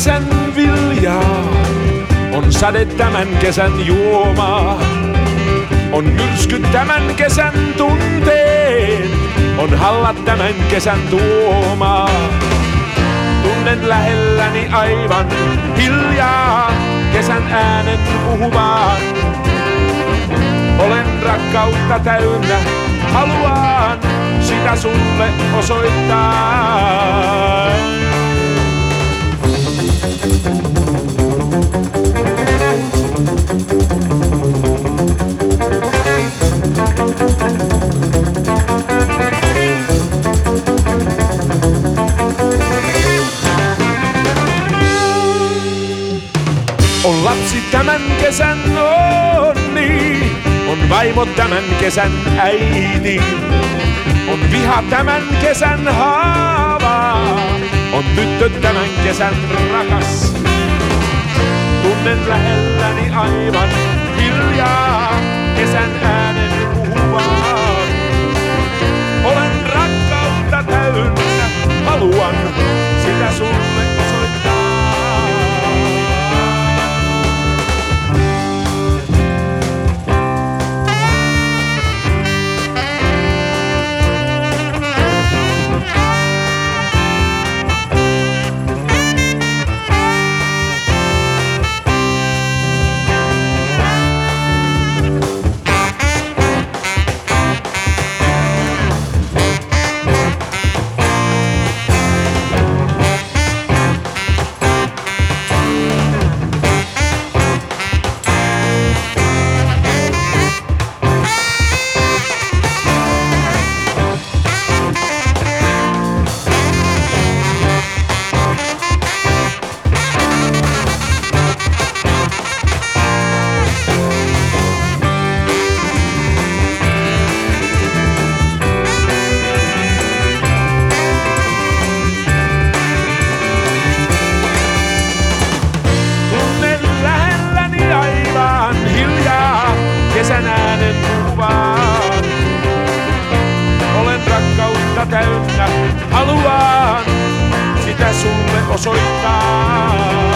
Kesän viljaa, on sade tämän kesän juomaa. On myrsky tämän kesän tunteen, on halla tämän kesän tuomaa. Tunnen lähelläni aivan hiljaa kesän äänen puhuvaan. Olen rakkautta täynnä, haluan sitä sulle osoittaa. Tämän kesän onni, on vaimo tämän kesän äiti. On viha tämän kesän haava, on tyttö tämän kesän rakas. Zerreko soita